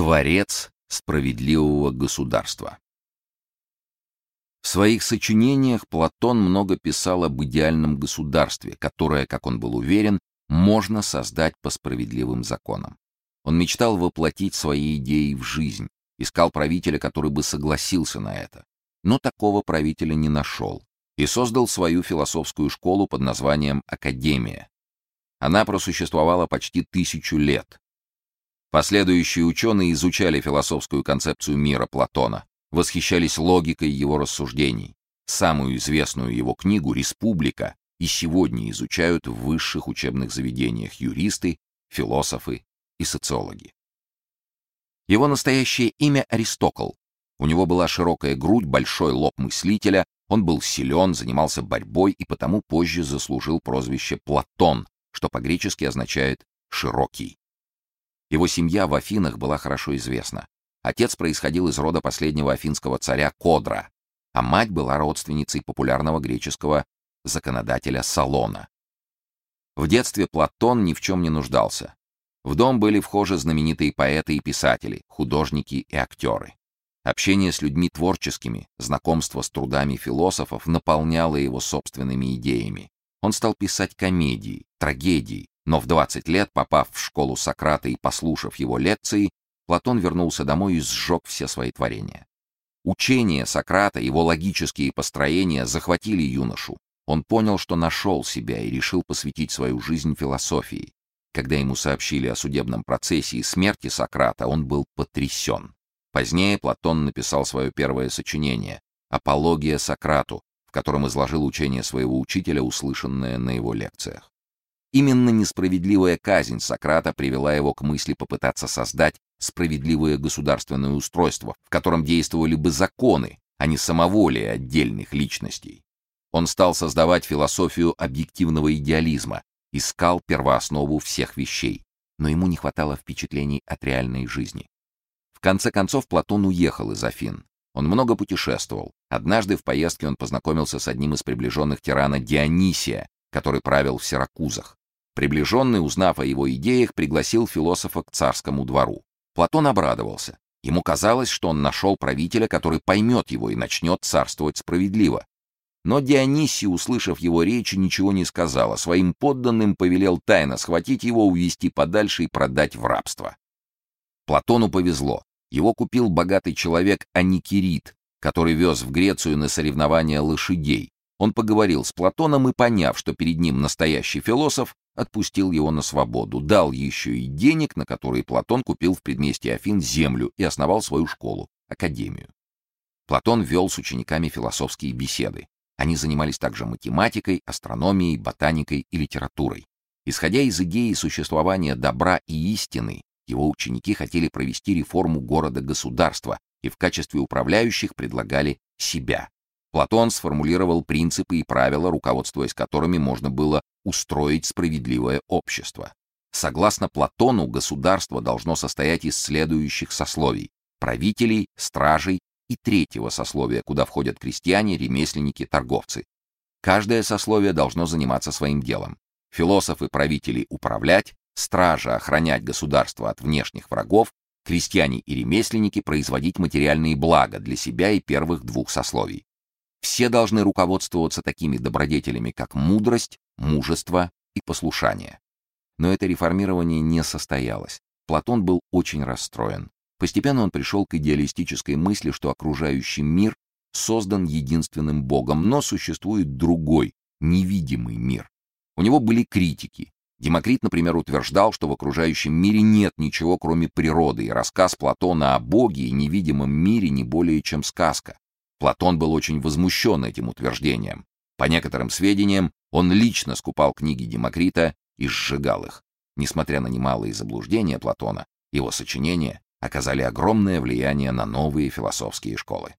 Творец справедливого государства. В своих сочинениях Платон много писал об идеальном государстве, которое, как он был уверен, можно создать по справедливым законам. Он мечтал воплотить свои идеи в жизнь, искал правителя, который бы согласился на это. Но такого правителя не нашел и создал свою философскую школу под названием Академия. Она просуществовала почти тысячу лет. Последующие ученые изучали философскую концепцию мира Платона, восхищались логикой его рассуждений. Самую известную его книгу «Республика» и сегодня изучают в высших учебных заведениях юристы, философы и социологи. Его настоящее имя Аристокл. У него была широкая грудь, большой лоб мыслителя, он был силен, занимался борьбой и потому позже заслужил прозвище Платон, что по-гречески означает «широкий». Его семья в Афинах была хорошо известна. Отец происходил из рода последнего афинского царя Кодра, а мать была родственницей популярного греческого законодателя Салона. В детстве Платон ни в чем не нуждался. В дом были вхожи знаменитые поэты и писатели, художники и актеры. Общение с людьми творческими, знакомство с трудами философов наполняло его собственными идеями. Он стал писать комедии, трагедии, но в 20 лет, попав в школу Сократа и послушав его лекции, Платон вернулся домой и сжег все свои творения. Учения Сократа, его логические построения захватили юношу. Он понял, что нашел себя и решил посвятить свою жизнь философии. Когда ему сообщили о судебном процессе и смерти Сократа, он был потрясен. Позднее Платон написал свое первое сочинение «Апология Сократу», в котором изложил учение своего учителя, услышанное на его лекциях. Именно несправедливая казнь Сократа привела его к мысли попытаться создать справедливое государственное устройство, в котором действовали бы законы, а не самоволие отдельных личностей. Он стал создавать философию объективного идеализма, искал первооснову всех вещей, но ему не хватало впечатлений от реальной жизни. В конце концов Платон уехал из Афин. Он много путешествовал. Однажды в поездке он познакомился с одним из приближенных тирана Дионисия, который правил в Сиракузах. Приближенный, узнав о его идеях, пригласил философа к царскому двору. Платон обрадовался. Ему казалось, что он нашел правителя, который поймет его и начнет царствовать справедливо. Но Дионисий, услышав его речи, ничего не сказал, а своим подданным повелел тайно схватить его, увести подальше и продать в рабство. Платону повезло. Его купил богатый человек Аникирит, который вез в Грецию на соревнования лошадей. Он поговорил с Платоном и, поняв, что перед ним настоящий философ, отпустил его на свободу, дал еще и денег, на которые Платон купил в предместье Афин землю и основал свою школу, академию. Платон вел с учениками философские беседы. Они занимались также математикой, астрономией, ботаникой и литературой. Исходя из идеи существования добра и истины, его ученики хотели провести реформу города-государства и в качестве управляющих предлагали себя. Платон сформулировал принципы и правила, руководствуясь которыми можно было устроить справедливое общество. Согласно Платону, государство должно состоять из следующих сословий: правителей, стражей и третьего сословия, куда входят крестьяне, ремесленники, торговцы. Каждое сословие должно заниматься своим делом. Философы, правители управлять, стража охранять государство от внешних врагов, крестьяне и ремесленники производить материальные блага для себя и первых двух сословий. Все должны руководствоваться такими добродетелями, как мудрость, мужество и послушание. Но это реформирование не состоялось. Платон был очень расстроен. Постепенно он пришел к идеалистической мысли, что окружающий мир создан единственным Богом, но существует другой, невидимый мир. У него были критики. Демокрит, например, утверждал, что в окружающем мире нет ничего, кроме природы, и рассказ Платона о Боге и невидимом мире не более чем сказка. Платон был очень возмущен этим утверждением. По некоторым сведениям, он лично скупал книги Демокрита и сжигал их. Несмотря на немалые заблуждения Платона, его сочинения оказали огромное влияние на новые философские школы.